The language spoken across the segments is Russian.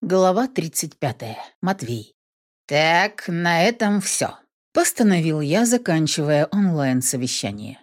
Глава 35. Матвей. «Так, на этом все», — постановил я, заканчивая онлайн-совещание.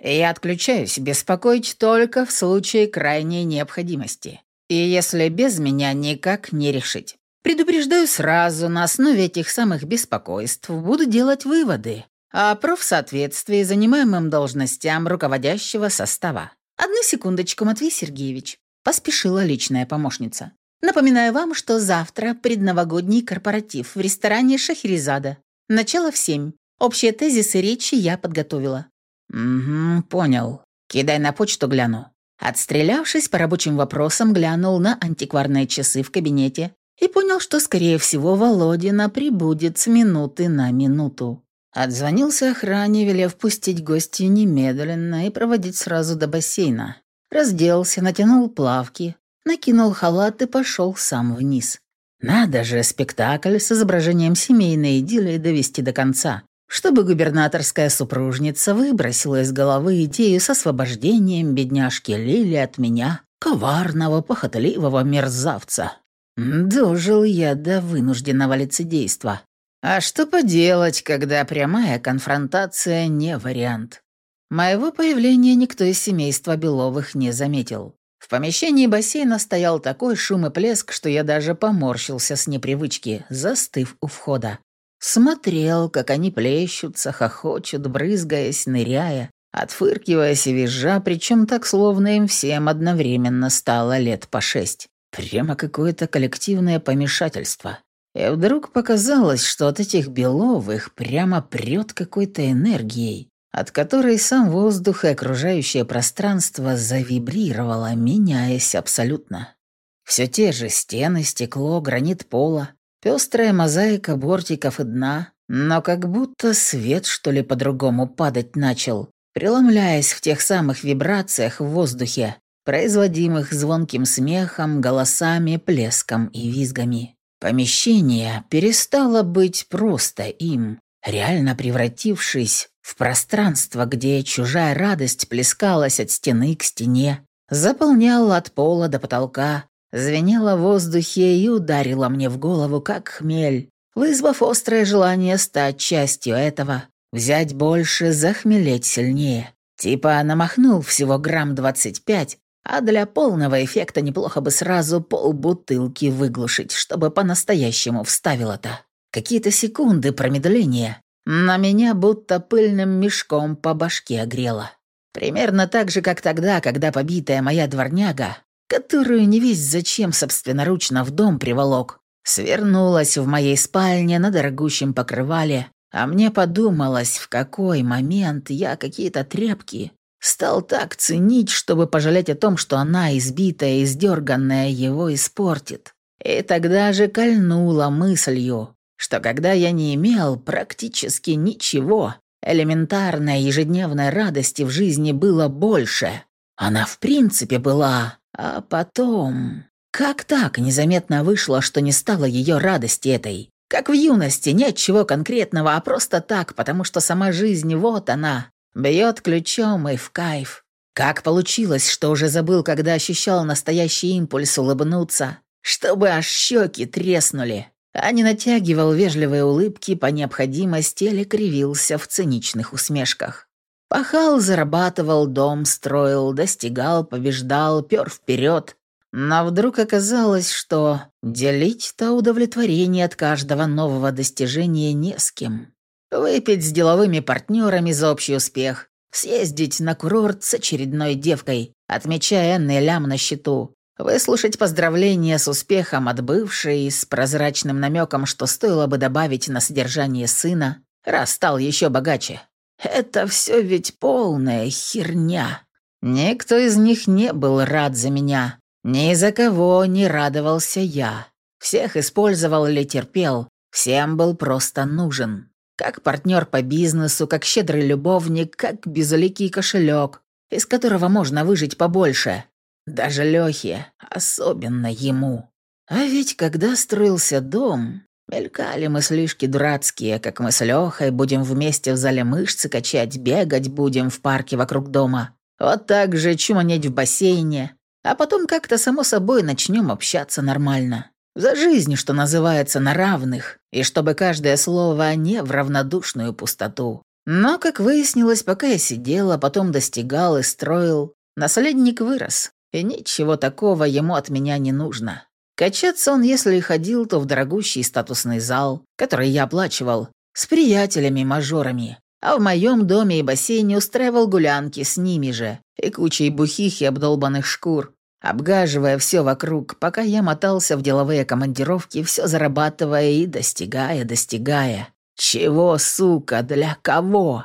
«Я отключаюсь беспокоить только в случае крайней необходимости. И если без меня никак не решить. Предупреждаю сразу, на основе этих самых беспокойств буду делать выводы о профсоответствии занимаемым должностям руководящего состава. Одну секундочку, Матвей Сергеевич», — поспешила личная помощница. Напоминаю вам, что завтра предновогодний корпоратив в ресторане Шахерезада. Начало в семь. Общие тезисы речи я подготовила». «Угу, понял. Кидай на почту, гляну». Отстрелявшись по рабочим вопросам, глянул на антикварные часы в кабинете и понял, что, скорее всего, Володина прибудет с минуты на минуту. Отзвонился охране, велев пустить гостей немедленно и проводить сразу до бассейна. Разделся, натянул плавки, накинул халат и пошел сам вниз. Надо же спектакль с изображением семейной идиллии довести до конца, чтобы губернаторская супружница выбросила из головы идею с освобождением бедняжки Лили от меня, коварного, похотливого мерзавца. Дожил я до вынужденного лицедейства. А что поделать, когда прямая конфронтация не вариант? Моего появления никто из семейства Беловых не заметил. В помещении бассейна стоял такой шум и плеск, что я даже поморщился с непривычки, застыв у входа. Смотрел, как они плещутся, хохочут, брызгаясь, ныряя, отфыркиваясь и визжа, причем так, словно им всем одновременно стало лет по шесть. Прямо какое-то коллективное помешательство. И вдруг показалось, что от этих беловых прямо прет какой-то энергией от которой сам воздух и окружающее пространство завибрировало, меняясь абсолютно. Все те же стены, стекло, гранит пола, пестрая мозаика бортиков и дна, но как будто свет, что ли, по-другому падать начал, преломляясь в тех самых вибрациях в воздухе, производимых звонким смехом, голосами, плеском и визгами. Помещение перестало быть просто им, реально превратившись в пространство, где чужая радость плескалась от стены к стене, заполняла от пола до потолка, звенела в воздухе и ударила мне в голову, как хмель, вызвав острое желание стать частью этого, взять больше, захмелеть сильнее. Типа намахнул всего грамм двадцать пять, а для полного эффекта неплохо бы сразу полбутылки выглушить, чтобы по-настоящему вставило-то. Какие-то секунды промедления, на меня будто пыльным мешком по башке огрело. Примерно так же, как тогда, когда побитая моя дворняга, которую не весь зачем собственноручно в дом приволок, свернулась в моей спальне на дорогущем покрывале, а мне подумалось, в какой момент я какие-то тряпки стал так ценить, чтобы пожалеть о том, что она, избитая и издерганная, его испортит. И тогда же кольнула мыслью, что когда я не имел практически ничего, элементарной ежедневной радости в жизни было больше. Она в принципе была. А потом... Как так незаметно вышло, что не стало ее радости этой? Как в юности, нет чего конкретного, а просто так, потому что сама жизнь, вот она, бьет ключом и в кайф. Как получилось, что уже забыл, когда ощущал настоящий импульс улыбнуться, чтобы аж щеки треснули а не натягивал вежливые улыбки по необходимости или кривился в циничных усмешках. Пахал, зарабатывал, дом строил, достигал, побеждал, пер вперед. Но вдруг оказалось, что делить-то удовлетворение от каждого нового достижения не с кем. Выпить с деловыми партнерами за общий успех, съездить на курорт с очередной девкой, отмечая энный лям на счету, Выслушать поздравления с успехом от бывшей с прозрачным намеком, что стоило бы добавить на содержание сына, раз стал еще богаче. Это все ведь полная херня. Никто из них не был рад за меня. Ни за кого не радовался я. Всех использовал или терпел, всем был просто нужен. Как партнер по бизнесу, как щедрый любовник, как безликий кошелек, из которого можно выжить побольше. Даже Лёхе, особенно ему. А ведь когда строился дом, мелькали мыслишки дурацкие, как мы с Лёхой будем вместе в зале мышцы качать, бегать будем в парке вокруг дома. Вот так же чуманеть в бассейне. А потом как-то само собой начнем общаться нормально. За жизнь, что называется, на равных, и чтобы каждое слово не в равнодушную пустоту. Но, как выяснилось, пока я сидел, а потом достигал и строил, наследник вырос, и ничего такого ему от меня не нужно. Качаться он, если и ходил, то в дорогущий статусный зал, который я оплачивал, с приятелями-мажорами, а в моем доме и бассейне устраивал гулянки с ними же и кучей бухих и обдолбанных шкур, обгаживая все вокруг, пока я мотался в деловые командировки, все зарабатывая и достигая, достигая. Чего, сука, для кого?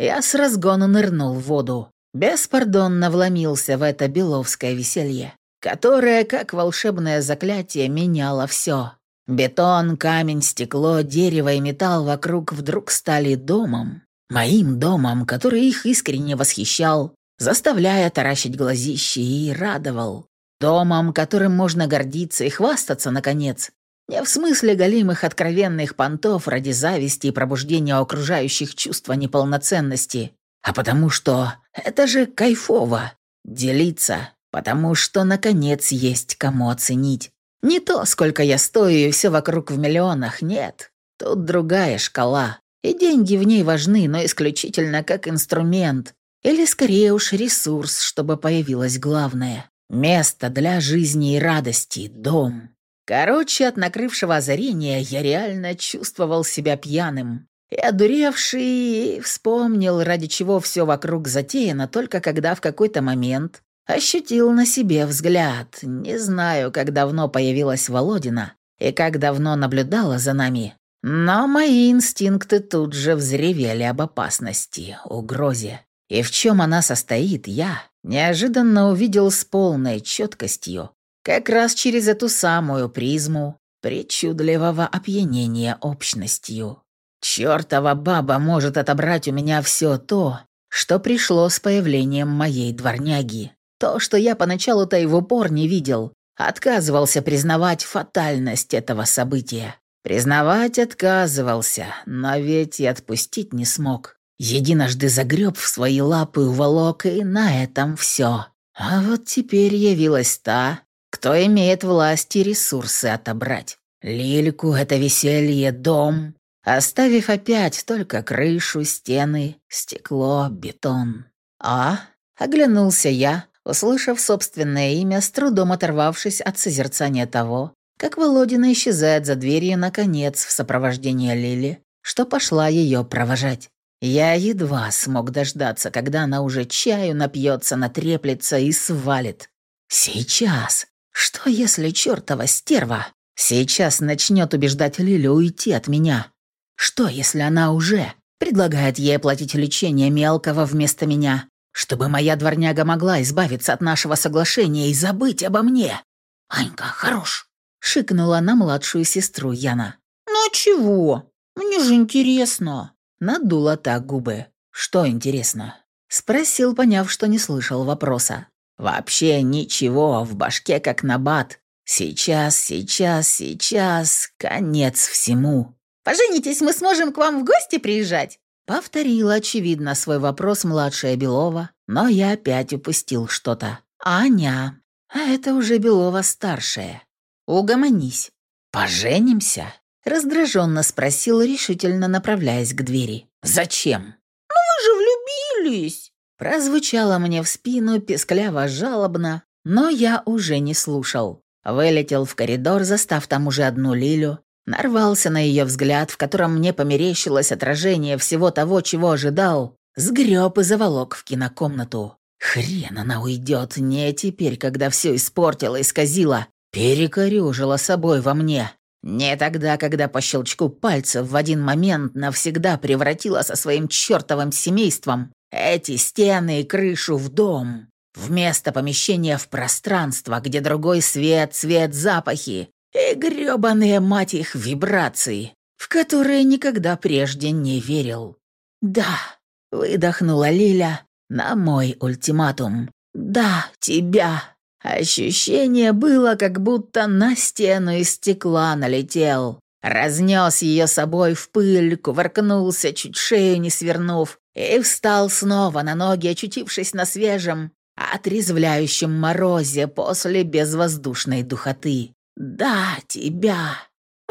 Я с разгону нырнул в воду, беспардонно вломился в это беловское веселье, которое, как волшебное заклятие, меняло все. Бетон, камень, стекло, дерево и металл вокруг вдруг стали домом. Моим домом, который их искренне восхищал, заставляя таращить глазищи и радовал. Домом, которым можно гордиться и хвастаться, наконец. Не в смысле голимых откровенных понтов ради зависти и пробуждения окружающих чувства неполноценности, а потому что это же кайфово — делиться, потому что, наконец, есть кому оценить. Не то, сколько я стою и все вокруг в миллионах, нет. Тут другая шкала. И деньги в ней важны, но исключительно как инструмент. Или скорее уж ресурс, чтобы появилось главное. Место для жизни и радости, дом. Короче, от накрывшего озарения я реально чувствовал себя пьяным. И одуревший, вспомнил, ради чего все вокруг затеяно, только когда в какой-то момент Ощутил на себе взгляд. Не знаю, как давно появилась Володина и как давно наблюдала за нами. Но мои инстинкты тут же взревели об опасности, угрозе. И в чем она состоит, я неожиданно увидел с полной четкостью, как раз через эту самую призму причудливого опьянения общностью. Чёртова баба может отобрать у меня все то, что пришло с появлением моей дворняги. То, что я поначалу-то и в упор не видел, отказывался признавать фатальность этого события. Признавать отказывался, но ведь и отпустить не смог. Единожды загреб в свои лапы уволок, и на этом все. А вот теперь явилась та, кто имеет власть и ресурсы отобрать. Лильку — это веселье, дом, оставив опять только крышу, стены, стекло, бетон. А? Оглянулся я, услышав собственное имя, с трудом оторвавшись от созерцания того, как Володина исчезает за дверью, наконец, в сопровождении Лили, что пошла ее провожать. Я едва смог дождаться, когда она уже чаю напьется, натреплется и свалит. Сейчас. Что если чертова стерва сейчас начнет убеждать Лилю уйти от меня? Что если она уже предлагает ей оплатить лечение мелкого вместо меня, чтобы моя дворняга могла избавиться от нашего соглашения и забыть обо мне. «Анька, хорош!» — шикнула на младшую сестру Яна. «Ну чего? Мне же интересно!» Надула так губы. «Что интересно?» — спросил, поняв, что не слышал вопроса. «Вообще ничего, в башке как набат. Сейчас, сейчас, сейчас, конец всему». «Поженитесь, мы сможем к вам в гости приезжать?» Повторила, очевидно, свой вопрос младшая Белова, но я опять упустил что-то. «Аня, а это уже Белова старшая. Угомонись. Поженимся?» Раздраженно спросил, решительно направляясь к двери. «Зачем?» «Ну вы же влюбились!» Прозвучало мне в спину пескляво-жалобно, но я уже не слушал. Вылетел в коридор, застав там уже одну Лилю, Нарвался на ее взгляд, в котором мне померещилось отражение всего того, чего ожидал. Сгреб и заволок в кинокомнату. Хрен она уйдет, не теперь, когда все испортила, и исказила, перекорюжила собой во мне. Не тогда, когда по щелчку пальцев в один момент навсегда превратила со своим чертовым семейством эти стены и крышу в дом. Вместо помещения в пространство, где другой свет, цвет, запахи, и грёбаные, мать их, вибрации, в которые никогда прежде не верил. «Да», — выдохнула Лиля на мой ультиматум. «Да, тебя». Ощущение было, как будто на стену из стекла налетел. Разнес ее собой в пыль, кувыркнулся, чуть шею не свернув, и встал снова на ноги, очутившись на свежем, отрезвляющем морозе после безвоздушной духоты. Да, тебя.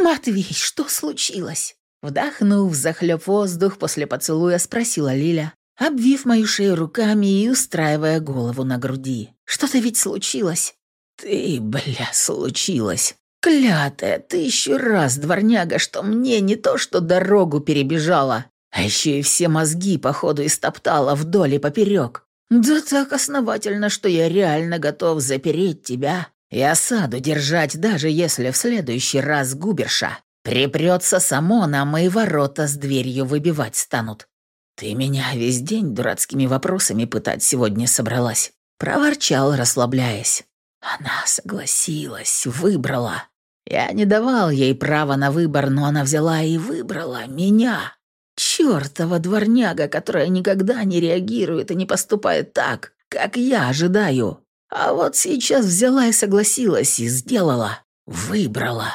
Матвей, что случилось? Вдохнув, захлеб воздух, после поцелуя спросила Лиля, обвив мою шею руками и устраивая голову на груди. «Что-то ведь случилось?» «Ты, бля, случилось. Клятая, ты еще раз, дворняга, что мне не то что дорогу перебежала, а еще и все мозги, походу, истоптала вдоль и поперек. Да так основательно, что я реально готов запереть тебя и осаду держать, даже если в следующий раз губерша припрется само на мои ворота с дверью выбивать станут. Ты меня весь день дурацкими вопросами пытать сегодня собралась. Проворчал, расслабляясь. Она согласилась, выбрала. Я не давал ей права на выбор, но она взяла и выбрала меня. Чёртова дворняга, которая никогда не реагирует и не поступает так, как я ожидаю. А вот сейчас взяла и согласилась, и сделала. Выбрала.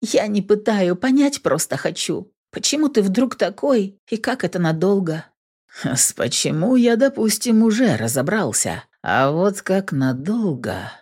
Я не пытаю, понять просто хочу. Почему ты вдруг такой, и как это надолго? С почему я, допустим, уже разобрался. А вот как надолго...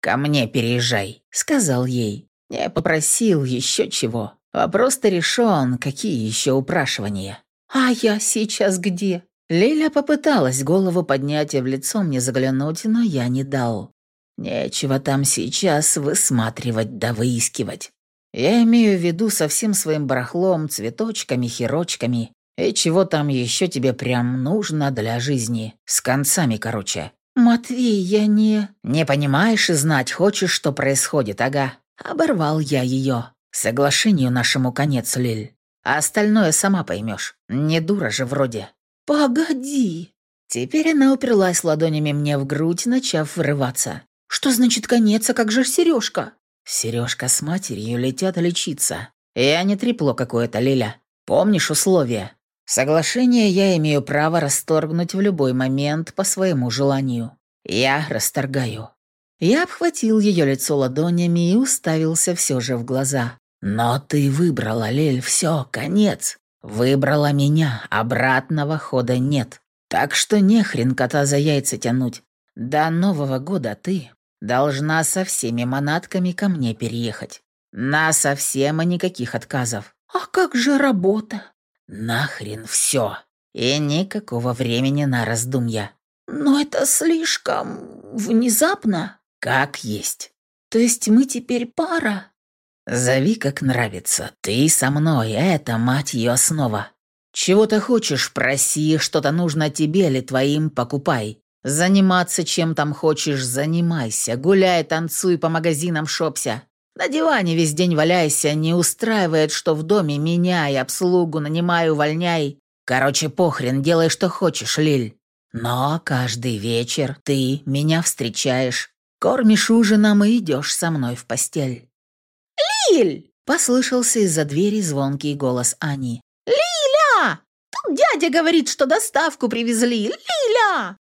«Ко мне переезжай», — сказал ей. Не попросил еще чего. Вопрос-то решен, какие еще упрашивания. «А я сейчас где?» Лиля попыталась голову поднять и в лицо мне заглянуть, но я не дал. Нечего там сейчас высматривать да выискивать. Я имею в виду со всем своим барахлом, цветочками, херочками и чего там еще тебе прям нужно для жизни. С концами, короче. «Матвей, я не...» «Не понимаешь и знать хочешь, что происходит, ага». Оборвал я ее. Соглашению нашему конец, Лиль. А остальное сама поймешь. Не дура же вроде. «Погоди!» Теперь она уперлась ладонями мне в грудь, начав врываться. «Что значит конец, а как же Сережка?» Сережка с матерью летят лечиться. Я не трепло какое-то, Лиля. Помнишь условия? Соглашение я имею право расторгнуть в любой момент по своему желанию. Я расторгаю. Я обхватил ее лицо ладонями и уставился все же в глаза. «Но ты выбрала, Лель, все, конец. Выбрала меня, обратного хода нет. Так что не хрен кота за яйца тянуть. До Нового года ты должна со всеми манатками ко мне переехать. На совсем и никаких отказов. А как же работа? Нахрен все. И никакого времени на раздумья. Но это слишком внезапно. Как есть. То есть мы теперь пара? Зови как нравится. Ты со мной, это, мать ее, основа. Чего ты хочешь, проси, что-то нужно тебе или твоим, покупай. Заниматься чем там хочешь, занимайся. Гуляй, танцуй, по магазинам шопся. На диване весь день валяйся, не устраивает, что в доме меняй, обслугу нанимай, увольняй. Короче, похрен, делай, что хочешь, Лиль. Но каждый вечер ты меня встречаешь, кормишь ужином и идешь со мной в постель». «Лиль!» — послышался из-за двери звонкий голос Ани. «Лиля! Тут дядя говорит, что доставку привезли. Лиля!»